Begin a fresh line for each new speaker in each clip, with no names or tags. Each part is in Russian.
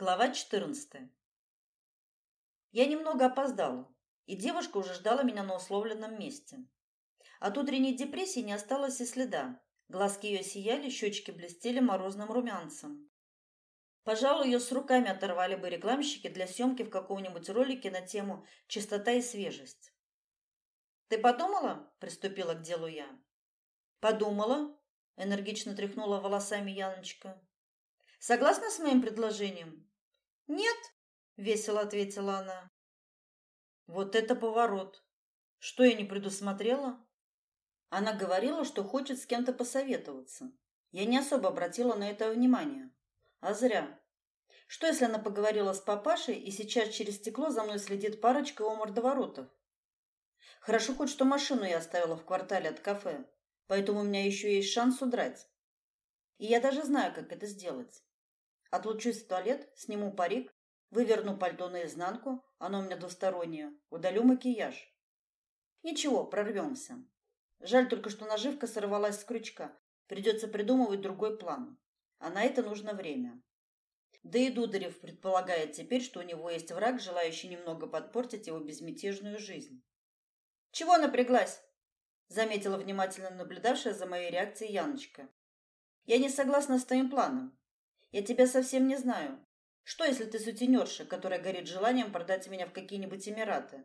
Глава 14. Я немного опоздала, и девушка уже ждала меня на условленном месте. От утренней депрессии не осталось и следа. Глазки ее сияли, щечки блестели морозным румянцем. Пожалуй, ее с руками оторвали бы рекламщики для съемки в каком-нибудь ролике на тему «Чистота и свежесть». «Ты подумала?» – приступила к делу я. «Подумала», – энергично тряхнула волосами Яночка. Согласна с моим предложением? Нет, весело ответила она. Вот это поворот. Что я не предусмотрела? Она говорила, что хочет с кем-то посоветоваться. Я не особо обратила на это внимание. А зря. Что если она поговорила с папашей, и сейчас через стекло за мной следит парочка у мордоворотов? Хорошо хоть, что машину я оставила в квартале от кафе, поэтому у меня еще есть шанс удрать. И я даже знаю, как это сделать. Отлучусь в туалет, сниму парик, выверну пальто наизнанку, оно у меня двустороннее, удалю макияж. Ничего, прорвемся. Жаль только, что наживка сорвалась с крючка. Придется придумывать другой план. А на это нужно время. Да и Дударев предполагает теперь, что у него есть враг, желающий немного подпортить его безмятежную жизнь. «Чего напряглась?» — заметила внимательно наблюдавшая за моей реакцией Яночка. «Я не согласна с твоим планом. Я тебя совсем не знаю. Что, если ты сутенерша, которая горит желанием продать меня в какие-нибудь Эмираты?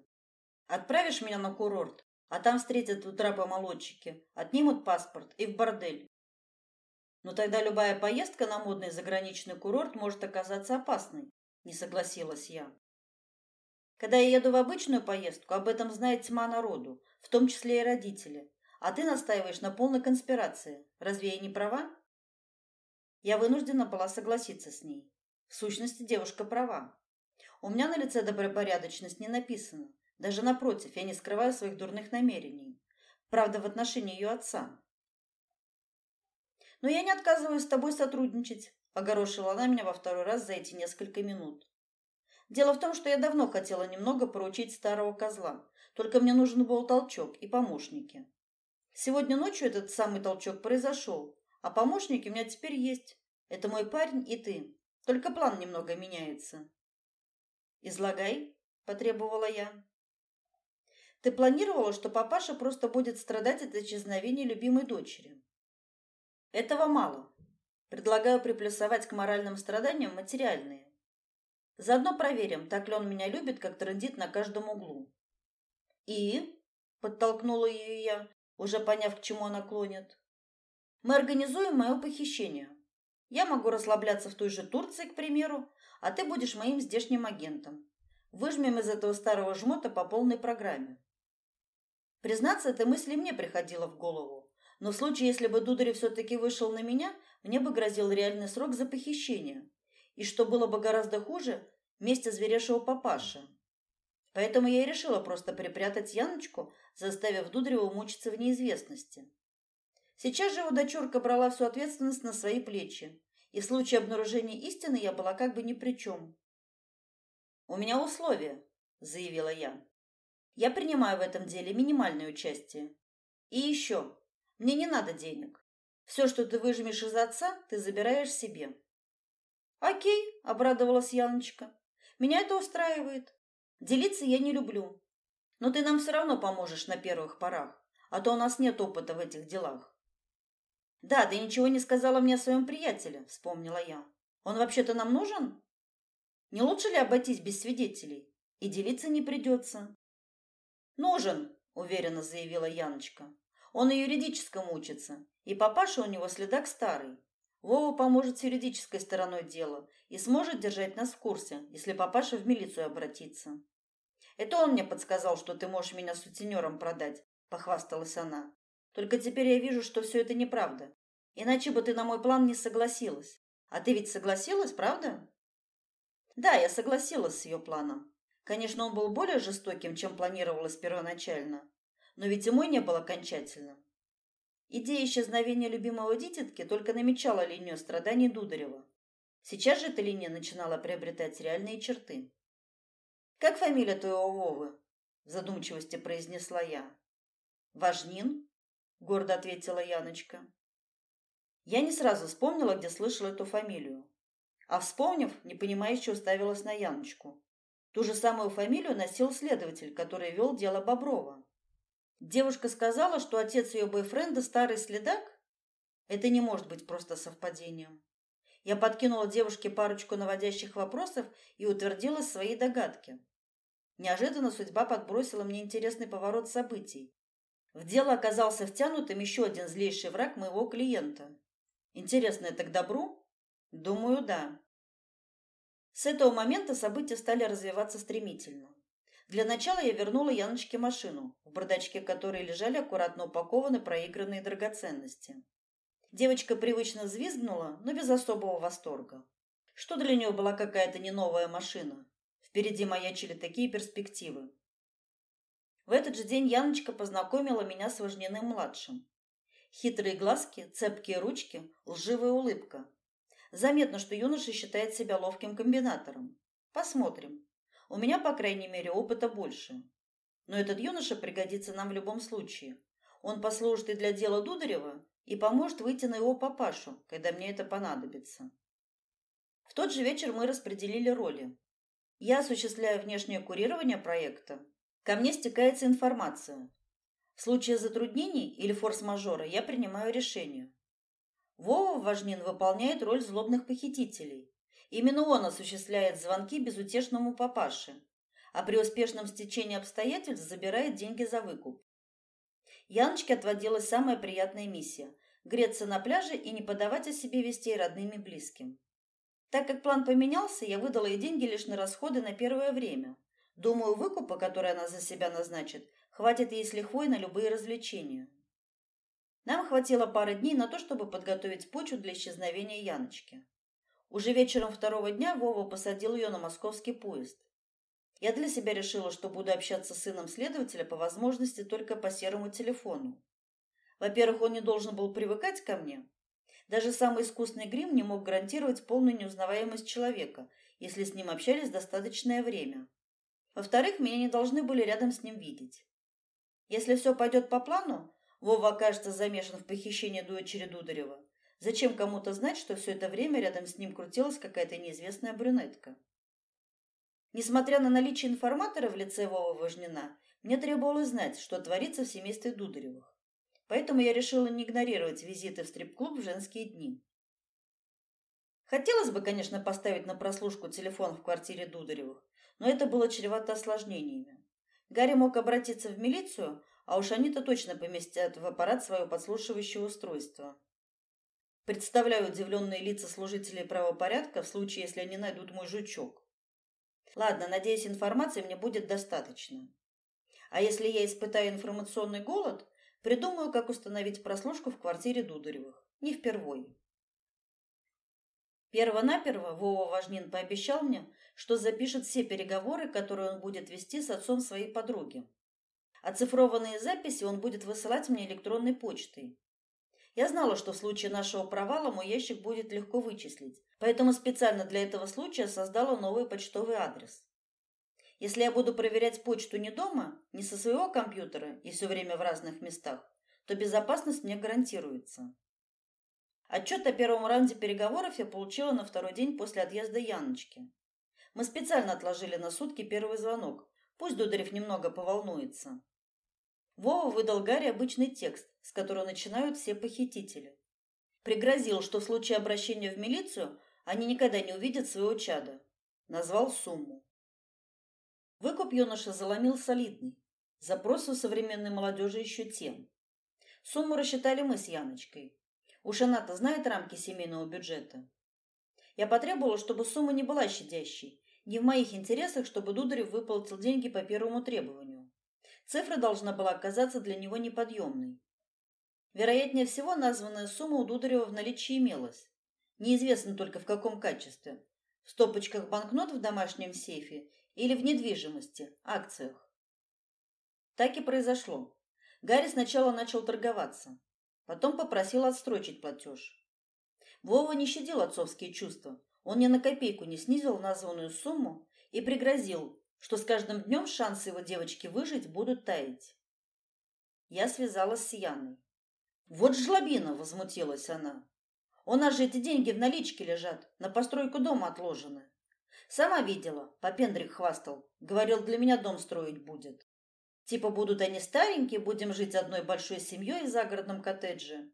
Отправишь меня на курорт, а там встретят у трапа молодчики, отнимут паспорт и в бордель. Но тогда любая поездка на модный заграничный курорт может оказаться опасной, не согласилась я. Когда я еду в обычную поездку, об этом знает тьма народу, в том числе и родители. А ты настаиваешь на полной конспирации. Разве я не права? Я вынуждена была согласиться с ней. В сущности, девушка права. У меня на лице добропорядочность не написано. Даже напротив, я не скрываю своих дурных намерений. Правда, в отношении ее отца. Но я не отказываюсь с тобой сотрудничать, огорошила она меня во второй раз за эти несколько минут. Дело в том, что я давно хотела немного поручить старого козла, только мне нужен был толчок и помощники. Сегодня ночью этот самый толчок произошел, а помощники у меня теперь есть. Это мой парень и ты. Только план немного меняется. Излагай, потребовала я. Ты планировала, что папаша просто будет страдать от исчезновения любимой дочери. Этого мало. Предлагаю приплюсовать к моральным страданиям материальные. Заодно проверим, так ли он меня любит, как трындит на каждом углу. И подтолкнула ее я, уже поняв, к чему она клонит. Мы организуем мое похищение. Я могу расслабляться в той же Турции, к примеру, а ты будешь моим здешним агентом. Выжмем из этого старого жмота по полной программе. Признаться, эта мысль мне приходила в голову. Но в случае, если бы Дударев все-таки вышел на меня, мне бы грозил реальный срок за похищение. И что было бы гораздо хуже, месть зверевшего папаши. Поэтому я и решила просто припрятать Яночку, заставив Дударева мучиться в неизвестности. Сейчас же его дочурка брала всю ответственность на свои плечи, и в случае обнаружения истины я была как бы ни при чем. «У меня условия», — заявила я. «Я принимаю в этом деле минимальное участие. И еще, мне не надо денег. Все, что ты выжмешь из отца, ты забираешь себе». «Окей», — обрадовалась Яночка. «Меня это устраивает. Делиться я не люблю. Но ты нам все равно поможешь на первых порах, а то у нас нет опыта в этих делах. Да, ты ничего не сказала мне о своем приятеле, вспомнила я. Он вообще-то нам нужен? Не лучше ли обойтись без свидетелей? И делиться не придется?» Нужен, уверенно заявила Яночка. Он и юридическому учится, и папаша у него следак старый. Вова поможет с юридической стороной дела и сможет держать нас в курсе, если папаша в милицию обратится. Это он мне подсказал, что ты можешь меня сутенером продать, похвасталась она. Только теперь я вижу, что все это неправда. Иначе бы ты на мой план не согласилась. А ты ведь согласилась, правда? Да, я согласилась с ее планом. Конечно, он был более жестоким, чем планировалось первоначально, но ведь и мой не был окончательным. Идея исчезновения любимого дитятки только намечала линию страданий Дударева. Сейчас же эта линия начинала приобретать реальные черты. «Как фамилия твоего Вовы?» – в задумчивости произнесла я. «Важнин?» гордо ответила Яночка. Я не сразу вспомнила, где слышала эту фамилию. А вспомнив, непонимающе уставилась на Яночку. Ту же самую фамилию носил следователь, который вел дело Боброва. Девушка сказала, что отец ее бойфренда старый следак? Это не может быть просто совпадением. Я подкинула девушке парочку наводящих вопросов и утвердилась в своей догадке. Неожиданно судьба подбросила мне интересный поворот событий. В дело оказался втянутым еще один злейший враг моего клиента. Интересно, это к добру? Думаю, да. С этого момента события стали развиваться стремительно. Для начала я вернула Яночке машину, в бардачке которой лежали аккуратно упакованы проигранные драгоценности. Девочка привычно взвизгнула, но без особого восторга. Что для нее была какая-то не новая машина. Впереди маячили такие перспективы. В этот же день Яночка познакомила меня с Важниным-младшим. Хитрые глазки, цепкие ручки, лживая улыбка. Заметно, что юноша считает себя ловким комбинатором. Посмотрим. У меня, по крайней мере, опыта больше. Но этот юноша пригодится нам в любом случае. Он послужит и для дела Дударева, и поможет выйти на его папашу, когда мне это понадобится. В тот же вечер мы распределили роли. Я осуществляю внешнее курирование проекта. Ко мне стекается информация. В случае затруднений или форс-мажора я принимаю решение. Вова Важнин выполняет роль злобных похитителей. Именно он осуществляет звонки безутешному папаше, а при успешном стечении обстоятельств забирает деньги за выкуп. Яночке отводилась самая приятная миссия – греться на пляже и не подавать о себе вестей родным и близким. Так как план поменялся, я выдала ей деньги лишь на расходы на первое время. Думаю, выкупа, который она за себя назначит, хватит ей с лихвой на любые развлечения. Нам хватило пары дней на то, чтобы подготовить почву для исчезновения Яночки. Уже вечером второго дня Вова посадил ее на московский поезд. Я для себя решила, что буду общаться с сыном следователя по возможности только по серому телефону. Во-первых, он не должен был привыкать ко мне. Даже самый искусный грим не мог гарантировать полную неузнаваемость человека, если с ним общались достаточное время. Во-вторых, меня не должны были рядом с ним видеть. Если все пойдет по плану, Вова окажется замешан в похищении дочери Дударева. Зачем кому-то знать, что все это время рядом с ним крутилась какая-то неизвестная брюнетка? Несмотря на наличие информатора в лице Вовы Важнина, мне требовалось знать, что творится в семействе Дударевых. Поэтому я решила не игнорировать визиты в стрип-клуб в женские дни. Хотелось бы, конечно, поставить на прослушку телефон в квартире Дударевых, но это было чревато осложнениями. Гарри мог обратиться в милицию, а уж они-то точно поместят в аппарат свое подслушивающее устройство. Представляю удивленные лица служителей правопорядка в случае, если они найдут мой жучок. Ладно, надеюсь, информации мне будет достаточно. А если я испытаю информационный голод, придумаю, как установить прослушку в квартире Дударевых. Не впервой. Первонаперво Вова Важнин пообещал мне, что запишет все переговоры, которые он будет вести с отцом своей подруги. Оцифрованные записи он будет высылать мне электронной почтой. Я знала, что в случае нашего провала мой ящик будет легко вычислить, поэтому специально для этого случая создала новый почтовый адрес. Если я буду проверять почту не дома, не со своего компьютера и все время в разных местах, то безопасность мне гарантируется. Отчет о первом раунде переговоров я получила на второй день после отъезда Яночки. Мы специально отложили на сутки первый звонок. Пусть Дударев немного поволнуется. Вова выдал Гарри обычный текст, с которого начинают все похитители. Пригрозил, что в случае обращения в милицию они никогда не увидят своего чада. Назвал сумму. Выкуп юноша заломил солидный. Запрос у современной молодежи еще тем. Сумму рассчитали мы с Яночкой. Уж она-то знает рамки семейного бюджета. Я потребовала, чтобы сумма не была щадящей. Не в моих интересах, чтобы Дударев выплатил деньги по первому требованию. Цифра должна была оказаться для него неподъемной. Вероятнее всего, названная сумма у Дударева в наличии имелась. Неизвестно только в каком качестве. В стопочках банкнот в домашнем сейфе или в недвижимости, акциях. Так и произошло. Гарри сначала начал торговаться, потом попросил отстрочить платеж. Вова не щадил отцовские чувства. Он ни на копейку не снизил названную сумму и пригрозил, что с каждым днем шансы его девочки выжить будут таять. Я связалась с Яной. «Вот жлобина!» – возмутилась она. У нас же эти деньги в наличке лежат, на постройку дома отложены. Сама видела, Попендрик хвастал. Говорил, для меня дом строить будет. Типа будут они старенькие, будем жить одной большой семьей в загородном коттедже.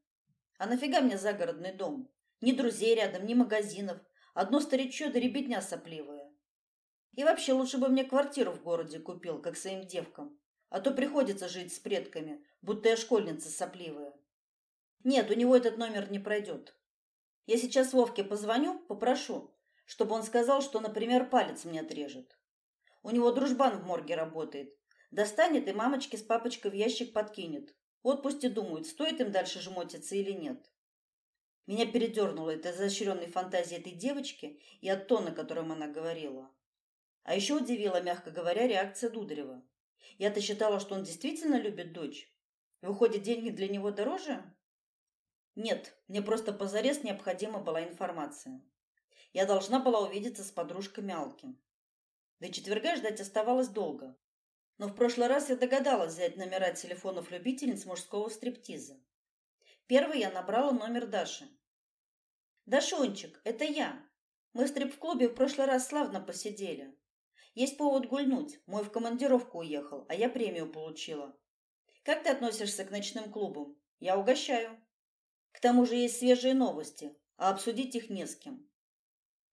А нафига мне загородный дом? Ни друзей рядом, ни магазинов. Одно старичье да ребятня сопливая. И вообще лучше бы мне квартиру в городе купил, как своим девкам. А то приходится жить с предками, будто я школьница сопливая. Нет, у него этот номер не пройдет. Я сейчас Вовке позвоню, попрошу, чтобы он сказал, что, например, палец мне отрежет. У него дружбан в морге работает. Достанет и мамочке с папочкой в ящик подкинет. Вот пусть и думают, стоит им дальше жмотиться или нет. Меня передернуло от изощренной фантазии этой девочки и от тона, которым она говорила. А еще удивила, мягко говоря, реакция Дударева. Я-то считала, что он действительно любит дочь. Выходит, деньги для него дороже? Нет, мне просто позарез необходима была информация. Я должна была увидеться с подружками Алки. До четверга ждать оставалось долго. Но в прошлый раз я догадалась взять номера телефонов любительниц мужского стриптиза. Первый я набрала номер Даши. «Дашончик, это я. Мы в стрип-клубе в прошлый раз славно посидели. Есть повод гульнуть. Мой в командировку уехал, а я премию получила. Как ты относишься к ночным клубам? Я угощаю. К тому же есть свежие новости, а обсудить их не с кем.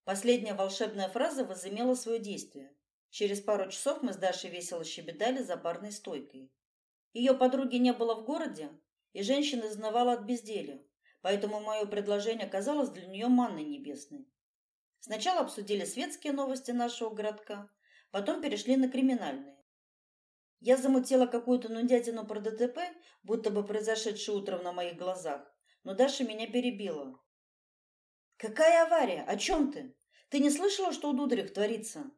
Последняя волшебная фраза возымела свое действие. Через пару часов мы с Дашей весело щебетали за барной стойкой. Ее подруги не было в городе, и женщина изнывала от безделья, поэтому мое предложение казалось для нее манной небесной. Сначала обсудили светские новости нашего городка, потом перешли на криминальные. Я замутила какую-то нудятину про ДТП, будто бы произошедшее утром на моих глазах, но Даша меня перебила. «Какая авария? О чем ты? Ты не слышала, что у Дударев творится?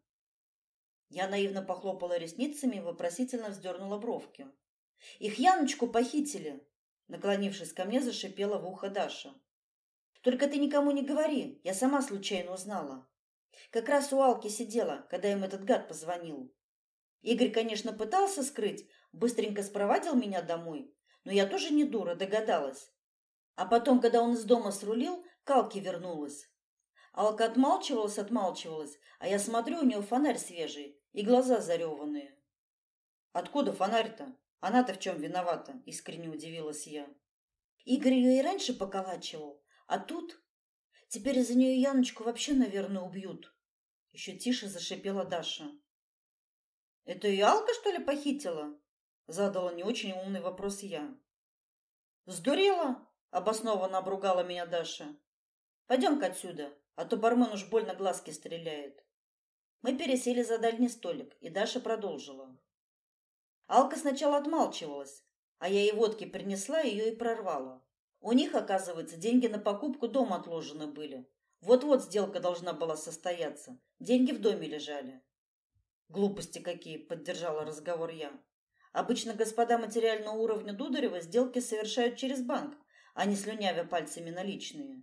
Я наивно похлопала ресницами и вопросительно вздернула бровки. Их Яночку похитили, наклонившись ко мне, зашипела в ухо Даша. Только ты никому не говори, я сама случайно узнала. Как раз у Алки сидела, когда им этот гад позвонил. Игорь, конечно, пытался скрыть, быстренько спровадил меня домой, но я тоже не дура, догадалась. А потом, когда он из дома срулил, к Алке вернулась. Алка отмалчивалась, отмалчивалась, а я смотрю, у нее фонарь свежий и глаза зареванные. Откуда фонарь-то? Она-то в чем виновата? Искренне удивилась я. Игорь ее и раньше поколачивал, а тут... Теперь из-за нее Яночку вообще, наверное, убьют. Еще тише зашипела Даша. Это и Алка, что ли, похитила? Задала не очень умный вопрос я. Сдурела? Обоснованно обругала меня Даша. Пойдем-ка отсюда а то бармен уж больно глазки стреляет. Мы пересели за дальний столик, и Даша продолжила. Алка сначала отмалчивалась, а я ей водки принесла, ее и прорвала. У них, оказывается, деньги на покупку дома отложены были. Вот-вот сделка должна была состояться. Деньги в доме лежали. Глупости какие, поддержала разговор я. Обычно господа материального уровня Дударева сделки совершают через банк, а не слюнявя пальцами наличные.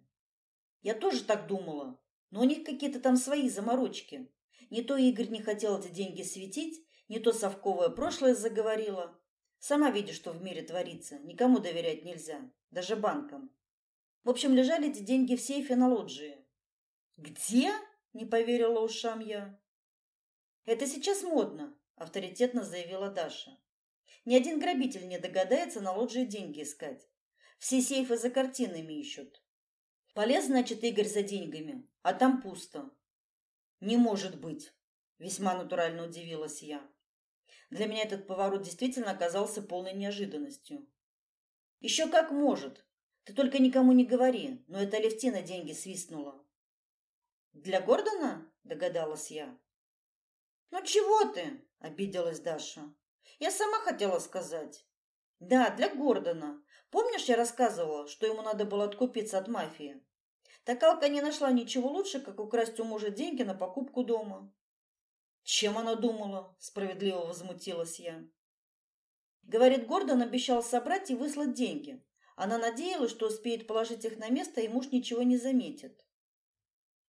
Я тоже так думала, но у них какие-то там свои заморочки. Не то Игорь не хотел эти деньги светить, не то совковое прошлое заговорило. Сама видишь, что в мире творится. Никому доверять нельзя, даже банкам. В общем, лежали эти деньги в сейфе на лоджии. Где? Не поверила ушам я. Это сейчас модно, авторитетно заявила Даша. Ни один грабитель не догадается на лоджии деньги искать. Все сейфы за картинами ищут. Полез, значит, Игорь за деньгами, а там пусто. Не может быть, весьма натурально удивилась я. Для меня этот поворот действительно оказался полной неожиданностью. Еще как может. Ты только никому не говори, но это Левтина деньги свистнула. Для Гордона? догадалась я. Ну чего ты? обиделась Даша. Я сама хотела сказать. Да, для Гордона. Помнишь, я рассказывала, что ему надо было откупиться от мафии? Так Алка не нашла ничего лучше, как украсть у мужа деньги на покупку дома. Чем она думала? Справедливо возмутилась я. Говорит, Гордон обещал собрать и выслать деньги. Она надеялась, что успеет положить их на место, и муж ничего не заметит.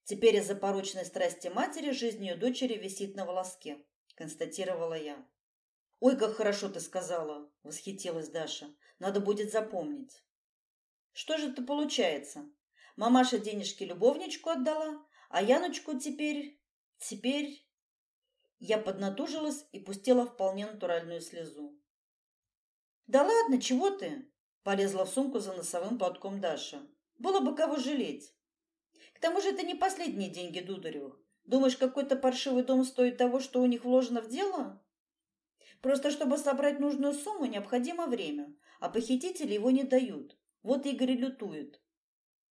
Теперь из-за порочной страсти матери жизнь ее дочери висит на волоске, констатировала я. Ой, как хорошо ты сказала, восхитилась Даша. Надо будет запомнить. Что же это получается? Мамаша денежки любовничку отдала, а Яночку теперь... Теперь... Я поднатужилась и пустила вполне натуральную слезу. «Да ладно, чего ты?» – полезла в сумку за носовым платком Даша. «Было бы кого жалеть. К тому же это не последние деньги Дударевых. Думаешь, какой-то паршивый дом стоит того, что у них вложено в дело? Просто чтобы собрать нужную сумму, необходимо время, а похитители его не дают. Вот Игорь лютует.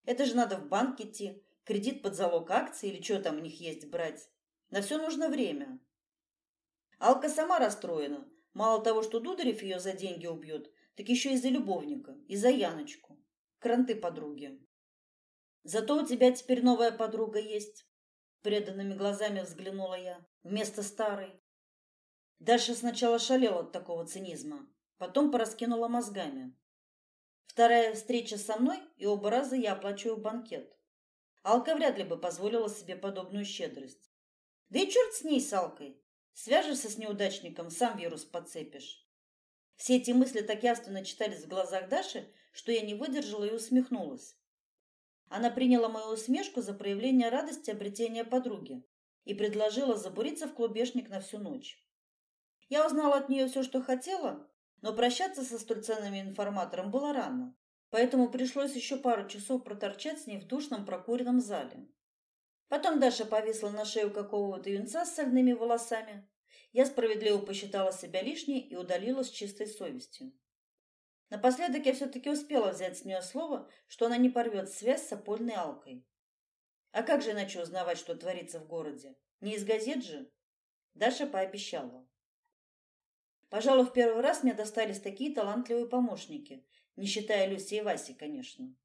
Это же надо в банк идти, кредит под залог акций или что там у них есть брать. На все нужно время. Алка сама расстроена. Мало того, что Дударев ее за деньги убьет, так еще и за любовника, и за Яночку. Кранты подруги. Зато у тебя теперь новая подруга есть. Преданными глазами взглянула я, вместо старой. Даша сначала шалела от такого цинизма, потом пораскинула мозгами. Вторая встреча со мной, и оба раза я оплачиваю банкет. Алка вряд ли бы позволила себе подобную щедрость. Да и черт с ней, с Алкой. Свяжешься с неудачником, сам вирус подцепишь. Все эти мысли так явственно читались в глазах Даши, что я не выдержала и усмехнулась. Она приняла мою усмешку за проявление радости обретения подруги и предложила забуриться в клубешник на всю ночь. Я узнала от нее все, что хотела, но прощаться со столь ценным информатором было рано, поэтому пришлось еще пару часов проторчать с ней в душном прокуренном зале. Потом Даша повисла на шею какого-то юнца с сальными волосами. Я справедливо посчитала себя лишней и удалилась с чистой совестью. Напоследок я все-таки успела взять с нее слово, что она не порвет связь с опольной Алкой. А как же иначе узнавать, что творится в городе? Не из газет же? Даша пообещала. Пожалуй, в первый раз мне достались такие талантливые помощники, не считая Люси и Васи, конечно.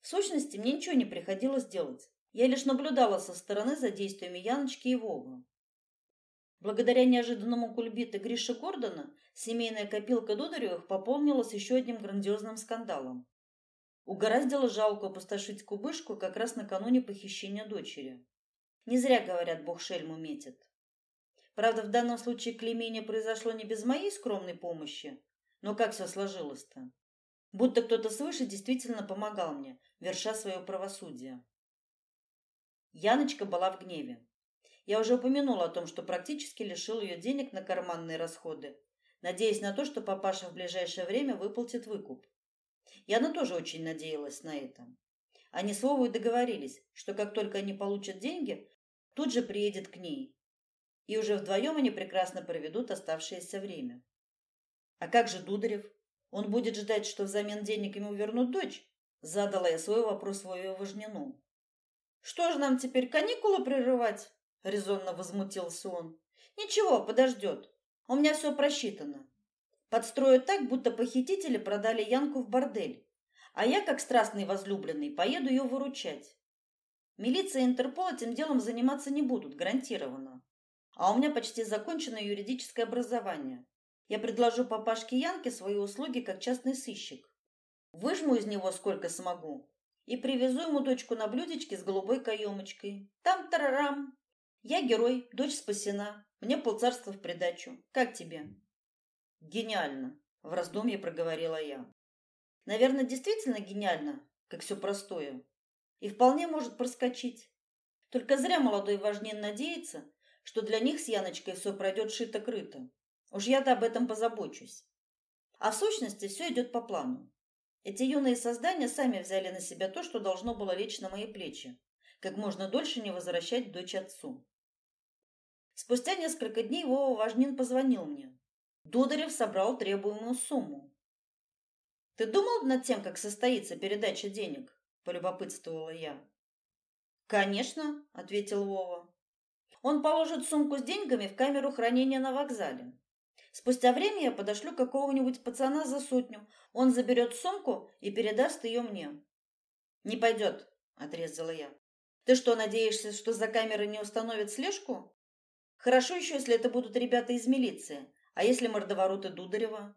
В сущности, мне ничего не приходилось делать. Я лишь наблюдала со стороны за действиями Яночки и Вовы. Благодаря неожиданному кульбиту Гриши Гордона семейная копилка Дударевых пополнилась еще одним грандиозным скандалом. Угораздило жалко опустошить кубышку как раз накануне похищения дочери. Не зря говорят, Бог шельму метит. Правда, в данном случае клеймение произошло не без моей скромной помощи. Но как все сложилось-то? Будто кто-то свыше действительно помогал мне, верша свое правосудие. Яночка была в гневе. Я уже упомянула о том, что практически лишил ее денег на карманные расходы, надеясь на то, что папаша в ближайшее время выплатит выкуп. Яна тоже очень надеялась на это. Они с Вовой договорились, что как только они получат деньги, тут же приедет к ней, и уже вдвоем они прекрасно проведут оставшееся время. А как же Дударев? Он будет ждать, что взамен денег ему вернут дочь? Задала я свой вопрос Вове Важнину. Что же нам теперь каникулы прерывать? резонно возмутился он. Ничего, подождет. У меня все просчитано. Подстроят так, будто похитители продали Янку в бордель, а я, как страстный возлюбленный, поеду ее выручать. Милиция и Интерпол этим делом заниматься не будут, гарантированно. А у меня почти закончено юридическое образование. Я предложу папашке Янке свои услуги как частный сыщик. Выжму из него сколько смогу и привезу ему дочку на блюдечке с голубой каемочкой. Там-тарарам. Я герой, дочь спасена. Мне полцарства в придачу. Как тебе? Гениально, в раздумье проговорила я. Наверное, действительно гениально, как все простое. И вполне может проскочить. Только зря молодой важнин надеется, что для них с Яночкой все пройдет шито-крыто. Уж я-то об этом позабочусь. А в сущности все идет по плану. Эти юные создания сами взяли на себя то, что должно было лечь на мои плечи, как можно дольше не возвращать дочь отцу. Спустя несколько дней Вова Важнин позвонил мне. Дударев собрал требуемую сумму. «Ты думал над тем, как состоится передача денег?» – полюбопытствовала я. «Конечно», – ответил Вова. Он положит сумку с деньгами в камеру хранения на вокзале. Спустя время я подошлю какого-нибудь пацана за сотню. Он заберет сумку и передаст ее мне. Не пойдет, отрезала я. Ты что, надеешься, что за камерой не установят слежку? Хорошо еще, если это будут ребята из милиции. А если мордовороты Дударева?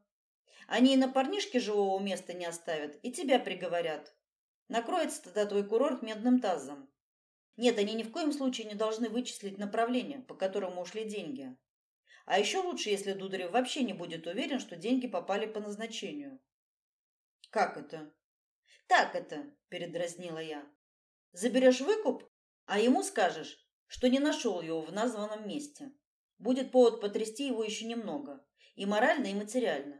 Они и на парнишке живого места не оставят, и тебя приговорят. Накроется тогда твой курорт медным тазом. Нет, они ни в коем случае не должны вычислить направление, по которому ушли деньги. А еще лучше, если Дударев вообще не будет уверен, что деньги попали по назначению. Как это? Так это, передразнила я. Заберешь выкуп, а ему скажешь, что не нашел его в названном месте. Будет повод потрясти его еще немного, и морально, и материально.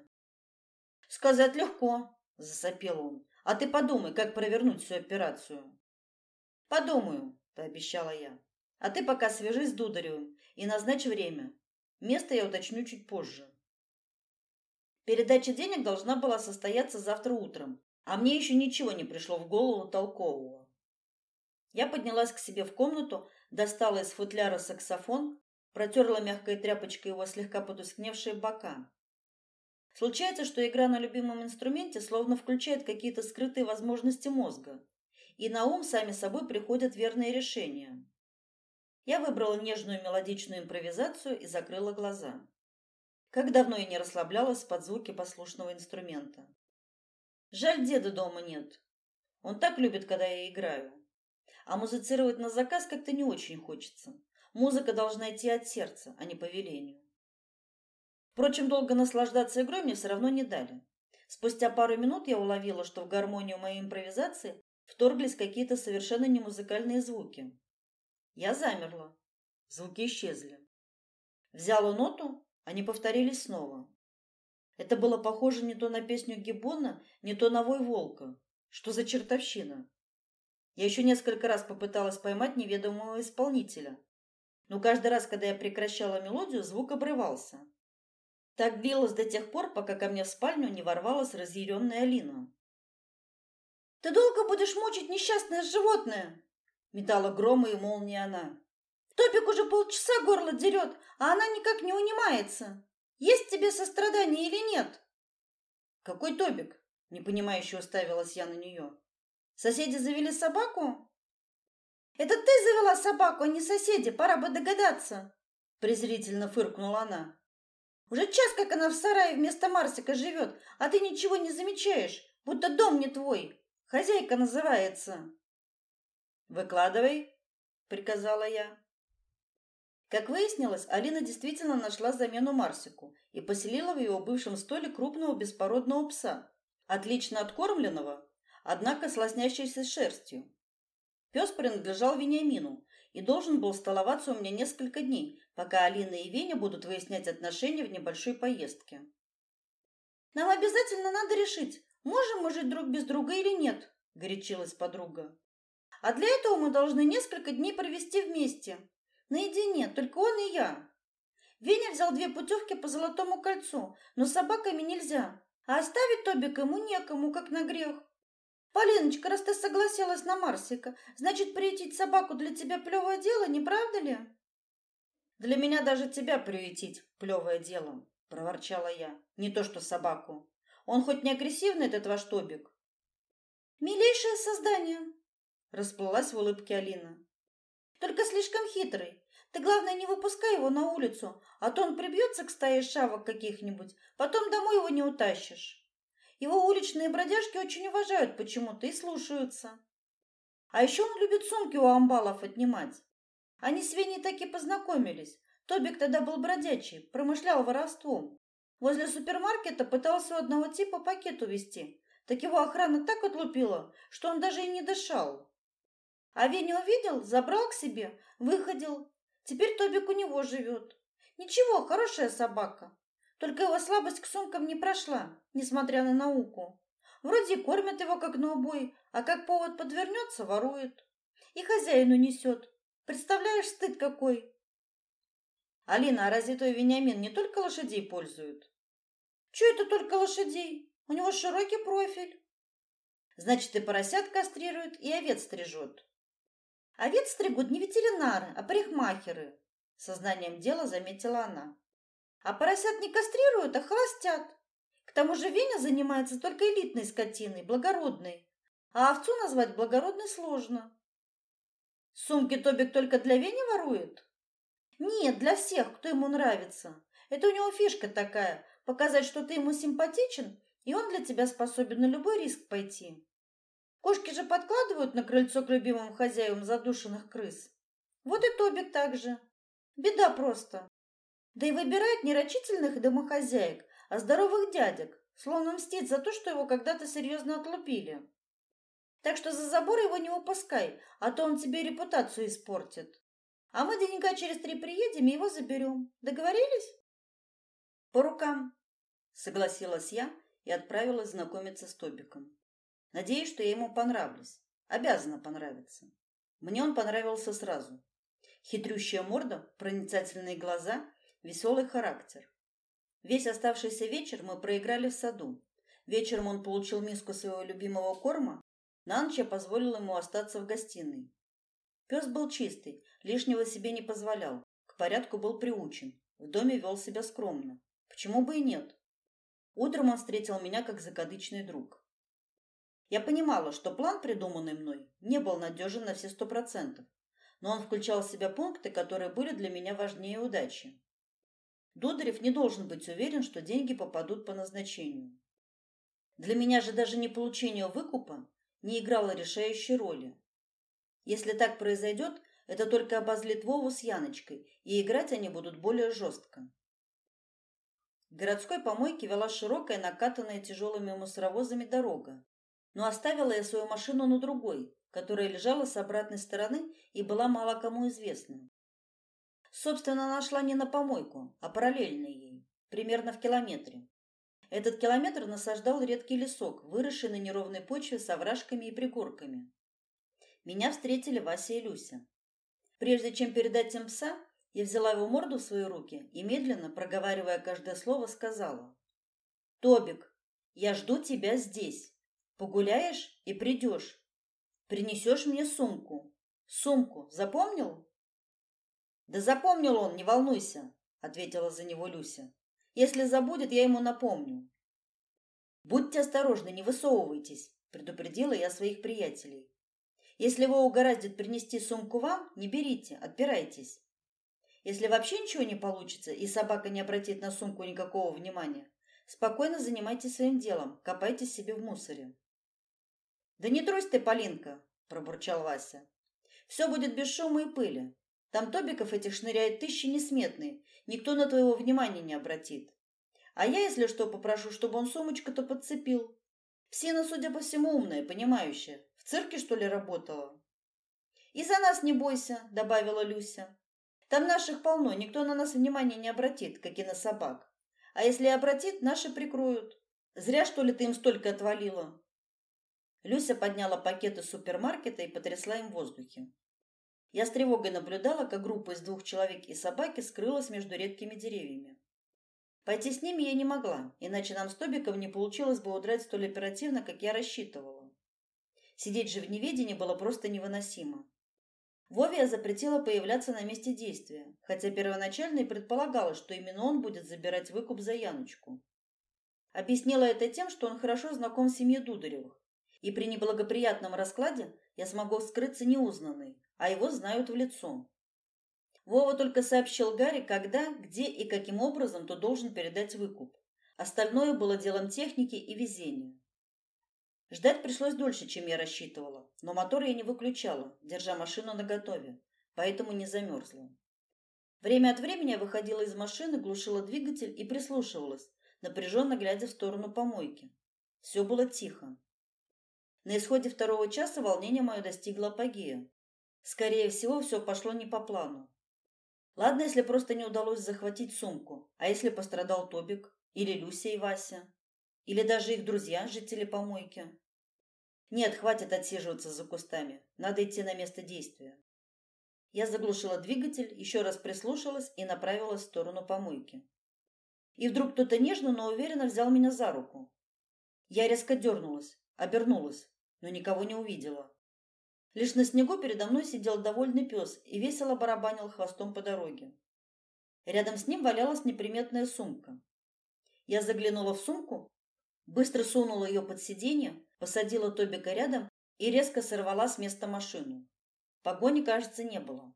Сказать легко, засопел он. А ты подумай, как провернуть всю операцию. Подумаю, пообещала я. А ты пока свяжись с Дударевым и назначь время. Место я уточню чуть позже. Передача денег должна была состояться завтра утром, а мне еще ничего не пришло в голову толкового. Я поднялась к себе в комнату, достала из футляра саксофон, протерла мягкой тряпочкой его слегка потускневшие бока. Случается, что игра на любимом инструменте словно включает какие-то скрытые возможности мозга, и на ум сами собой приходят верные решения. Я выбрала нежную мелодичную импровизацию и закрыла глаза. Как давно я не расслаблялась под звуки послушного инструмента. Жаль, деда дома нет. Он так любит, когда я играю. А музицировать на заказ как-то не очень хочется. Музыка должна идти от сердца, а не по велению. Впрочем, долго наслаждаться игрой мне все равно не дали. Спустя пару минут я уловила, что в гармонию моей импровизации вторглись какие-то совершенно не музыкальные звуки. Я замерла. Звуки исчезли. Взяла ноту, они повторились снова. Это было похоже не то на песню Гиббона, не то на вой волка. Что за чертовщина? Я еще несколько раз попыталась поймать неведомого исполнителя, но каждый раз, когда я прекращала мелодию, звук обрывался. Так длилось до тех пор, пока ко мне в спальню не ворвалась разъяренная Алина. «Ты долго будешь мучить несчастное животное?» Метала громы и молнии она. «Топик уже полчаса горло дерет, а она никак не унимается. Есть тебе сострадание или нет?» «Какой Тобик?» – непонимающе уставилась я на нее. «Соседи завели собаку?» «Это ты завела собаку, а не соседи, пора бы догадаться!» презрительно фыркнула она. Уже час, как она в сарае вместо Марсика живет, а ты ничего не замечаешь, будто дом не твой. Хозяйка называется. Выкладывай, приказала я. Как выяснилось, Алина действительно нашла замену Марсику и поселила в его бывшем столе крупного беспородного пса, отлично откормленного, однако с лоснящейся шерстью. Пес принадлежал Вениамину и должен был столоваться у меня несколько дней, пока Алина и Веня будут выяснять отношения в небольшой поездке. Нам обязательно надо решить, можем мы жить друг без друга или нет, горячилась подруга. А для этого мы должны несколько дней провести вместе, наедине, только он и я. Веня взял две путевки по Золотому кольцу, но с собаками нельзя, а оставить Тобика ему некому, как на грех. Полиночка, раз ты согласилась на Марсика, значит, приютить собаку для тебя плевое дело, не правда ли? Для меня даже тебя приютить плевое дело, проворчала я. Не то что собаку. Он хоть не агрессивный, этот ваш Тобик? Милейшее создание, расплылась в улыбке Алина. Только слишком хитрый. Ты, главное, не выпускай его на улицу, а то он прибьется к стае шавок каких-нибудь, потом домой его не утащишь. Его уличные бродяжки очень уважают почему-то и слушаются. А еще он любит сумки у амбалов отнимать. Они с Веней так и познакомились. Тобик тогда был бродячий, промышлял воровством. Возле супермаркета пытался у одного типа пакет увезти. Так его охрана так отлупила, что он даже и не дышал. А Веня увидел, забрал к себе, выходил. Теперь Тобик у него живет. Ничего, хорошая собака. Только его слабость к сумкам не прошла, несмотря на науку. Вроде кормят его как на убой, а как повод подвернется, ворует. И хозяину несет. Представляешь, стыд какой. Алина, а разве твой Вениамин не только лошадей пользует? Чего это только лошадей? У него широкий профиль. Значит, и поросят кастрирует, и овец стрижет. Овец стригут не ветеринары, а парикмахеры, сознанием дела заметила она. А поросят не кастрируют, а холостят. К тому же Веня занимается только элитной скотиной, благородной. А овцу назвать благородной сложно. Сумки Тобик только для Вени ворует? Нет, для всех, кто ему нравится. Это у него фишка такая – показать, что ты ему симпатичен, и он для тебя способен на любой риск пойти. Кошки же подкладывают на крыльцо к любимым хозяевам задушенных крыс. Вот и Тобик так же. Беда просто. Да и выбирает не рачительных домохозяек, а здоровых дядек, словно мстит за то, что его когда-то серьезно отлупили. Так что за забор его не упускай, а то он тебе репутацию испортит. А мы денька через три приедем и его заберем. Договорились? По рукам, согласилась я и отправилась знакомиться с Тобиком. Надеюсь, что я ему понравлюсь. Обязана понравиться. Мне он понравился сразу. Хитрющая морда, проницательные глаза, веселый характер. Весь оставшийся вечер мы проиграли в саду. Вечером он получил миску своего любимого корма. На ночь я позволила ему остаться в гостиной. Пес был чистый, лишнего себе не позволял, к порядку был приучен, в доме вел себя скромно. Почему бы и нет? Утром он встретил меня как закадычный друг. Я понимала, что план, придуманный мной, не был надежен на все сто процентов, но он включал в себя пункты, которые были для меня важнее удачи. Дударев не должен быть уверен, что деньги попадут по назначению. Для меня же даже не получение выкупа не играло решающей роли. Если так произойдет, это только обозлит Вову с Яночкой, и играть они будут более жестко. К городской помойке вела широкая, накатанная тяжелыми мусоровозами дорога, но оставила я свою машину на другой, которая лежала с обратной стороны и была мало кому известна. Собственно, нашла не на помойку, а параллельно ей, примерно в километре. Этот километр насаждал редкий лесок, выросший на неровной почве с овражками и пригорками. Меня встретили Вася и Люся. Прежде чем передать им пса, я взяла его морду в свои руки и медленно, проговаривая каждое слово, сказала: "Тобик, я жду тебя здесь. Погуляешь и придешь. Принесешь мне сумку. Сумку, запомнил?" "Да запомнил он, не волнуйся", ответила за него Люся. Если забудет, я ему напомню. Будьте осторожны, не высовывайтесь, предупредила я своих приятелей. Если его угораздит принести сумку вам, не берите, отпирайтесь. Если вообще ничего не получится и собака не обратит на сумку никакого внимания, спокойно занимайтесь своим делом, копайте себе в мусоре. Да не трусь ты, Полинка, пробурчал Вася. Все будет без шума и пыли. Там тобиков этих шныряет тысячи несметные, никто на твоего внимания не обратит. А я, если что, попрошу, чтобы он сумочку-то подцепил. Псина, судя по всему, умная, понимающая. В цирке, что ли, работала? И за нас не бойся, добавила Люся. Там наших полно, никто на нас внимания не обратит, как и на собак. А если и обратит, наши прикроют. Зря, что ли, ты им столько отвалила. Люся подняла пакет из супермаркета и потрясла им в воздухе. Я с тревогой наблюдала, как группа из двух человек и собаки скрылась между редкими деревьями. Пойти с ними я не могла, иначе нам с Тобиком не получилось бы удрать столь оперативно, как я рассчитывала. Сидеть же в неведении было просто невыносимо. Вове я запретила появляться на месте действия, хотя первоначально и предполагала, что именно он будет забирать выкуп за Яночку. Объяснила это тем, что он хорошо знаком с семьей Дударевых, и при неблагоприятном раскладе я смогу скрыться неузнанной, а его знают в лицо. Вова только сообщил Гарри, когда, где и каким образом тот должен передать выкуп. Остальное было делом техники и везения. Ждать пришлось дольше, чем я рассчитывала, но мотор я не выключала, держа машину наготове, поэтому не замерзла. Время от времени я выходила из машины, глушила двигатель и прислушивалась, напряженно глядя в сторону помойки. Все было тихо. На исходе второго часа волнение мое достигло апогея. Скорее всего, все пошло не по плану. Ладно, если просто не удалось захватить сумку, а если пострадал Тобик или Люся и Вася, или даже их друзья, жители помойки. Нет, хватит отсиживаться за кустами. Надо идти на место действия. Я заглушила двигатель, еще раз прислушалась и направилась в сторону помойки. И вдруг кто-то нежно, но уверенно взял меня за руку. Я резко дернулась, обернулась, но никого не увидела. Лишь на снегу передо мной сидел довольный пес и весело барабанил хвостом по дороге. Рядом с ним валялась неприметная сумка. Я заглянула в сумку, быстро сунула ее под сиденье, посадила Тобика рядом и резко сорвала с места машину. Погони, кажется, не было.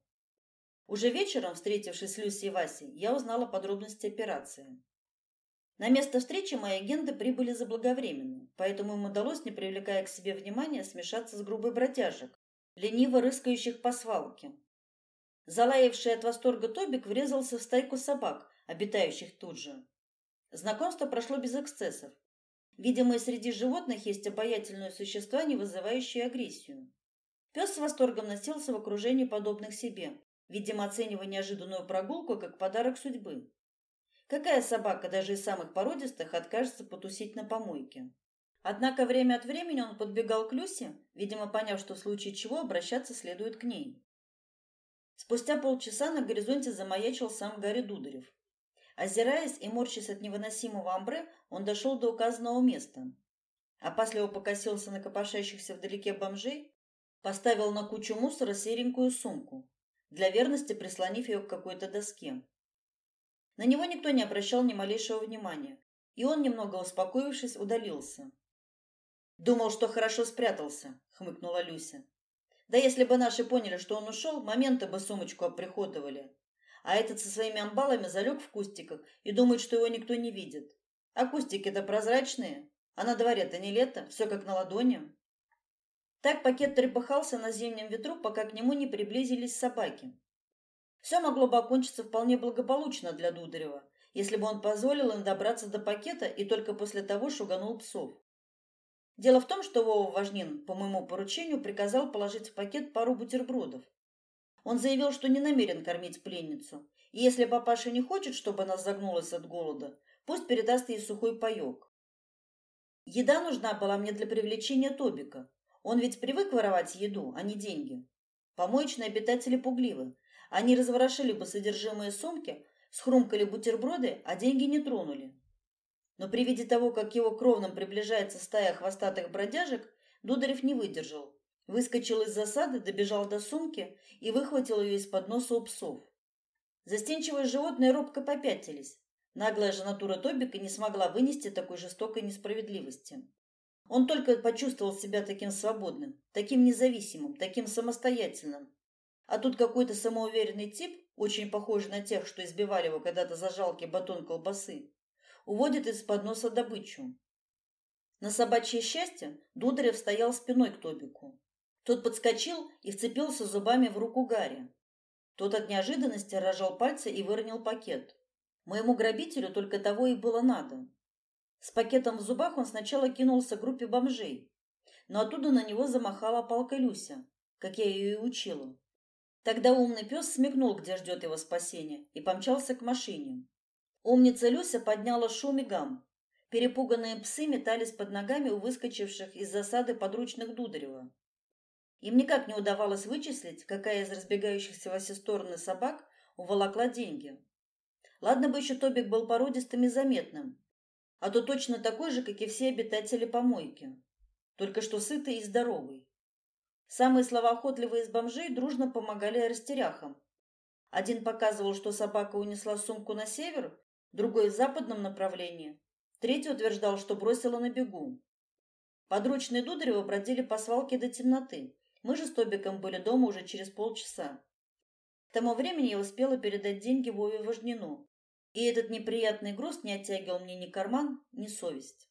Уже вечером, встретившись с Люсей и Васей, я узнала подробности операции. На место встречи мои агенты прибыли заблаговременно, поэтому им удалось, не привлекая к себе внимания, смешаться с группой бродяжек, лениво рыскающих по свалке. Залаявший от восторга Тобик врезался в стайку собак, обитающих тут же. Знакомство прошло без эксцессов. Видимо, и среди животных есть обаятельные существа, не вызывающие агрессию. Пес с восторгом носился в окружении подобных себе, видимо, оценивая неожиданную прогулку как подарок судьбы. Какая собака, даже из самых породистых, откажется потусить на помойке? Однако время от времени он подбегал к Люсе, видимо, поняв, что в случае чего обращаться следует к ней. Спустя полчаса на горизонте замаячил сам Гарри Дударев. Озираясь и морщась от невыносимого амбре, он дошел до указанного места. Опасливо покосился на копошащихся вдалеке бомжей, поставил на кучу мусора серенькую сумку, для верности прислонив ее к какой-то доске. На него никто не обращал ни малейшего внимания, и он, немного успокоившись, удалился. Думал, что хорошо спрятался, хмыкнула Люся. Да если бы наши поняли, что он ушел, момента бы сумочку оприходовали. А этот со своими амбалами залег в кустиках и думает, что его никто не видит. А кустики-то прозрачные, а на дворе-то не лето, все как на ладони. Так пакет трепыхался на зимнем ветру, пока к нему не приблизились собаки. Все могло бы окончиться вполне благополучно для Дударева, если бы он позволил им добраться до пакета и только после того шуганул псов. Дело в том, что Вова Важнин по моему поручению приказал положить в пакет пару бутербродов. Он заявил, что не намерен кормить пленницу, и если папаша не хочет, чтобы она загнулась от голода, пусть передаст ей сухой паёк. Еда нужна была мне для привлечения Тобика. Он ведь привык воровать еду, а не деньги. Помоечные обитатели пугливы. Они разворошили бы содержимое сумки, схрумкали бутерброды, а деньги не тронули. Но при виде того, как его кровным приближается стая хвостатых бродяжек, Дударев не выдержал. Выскочил из засады, добежал до сумки и выхватил ее из-под носа у псов. Застенчивые животные робко попятились. Наглая же натура Тобика не смогла вынести такой жестокой несправедливости. Он только почувствовал себя таким свободным, таким независимым, таким самостоятельным. А тут какой-то самоуверенный тип, очень похожий на тех, что избивали его когда-то за жалкий батон колбасы, уводит из-под носа добычу. На собачье счастье Дударев стоял спиной к Тобику. Тот подскочил и вцепился зубами в руку Гарри. Тот от неожиданности разжал пальцы и выронил пакет. Моему грабителю только того и было надо. С пакетом в зубах он сначала кинулся к группе бомжей, но оттуда на него замахала палка Люся, как я ее и учила. Тогда умный пес смекнул, где ждет его спасение, и помчался к машине. Умница Люся подняла шум и гам. Перепуганные псы метались под ногами у выскочивших из засады подручных Дударева. Им никак не удавалось вычислить, какая из разбегающихся во все стороны собак уволокла деньги. Ладно бы еще Тобик был породистым и заметным, а то точно такой же, как и все обитатели помойки, только что сытый и здоровый. Самые словоохотливые из бомжей дружно помогали растеряхам. Один показывал, что собака унесла сумку на север, другой в западном направлении. Третий утверждал, что бросила на бегу. Подручные Дударева бродили по свалке до темноты. Мы же с Тобиком были дома уже через полчаса. К тому времени я успела передать деньги Вове Вожнину, и этот неприятный груз не оттягивал мне ни карман, ни совесть.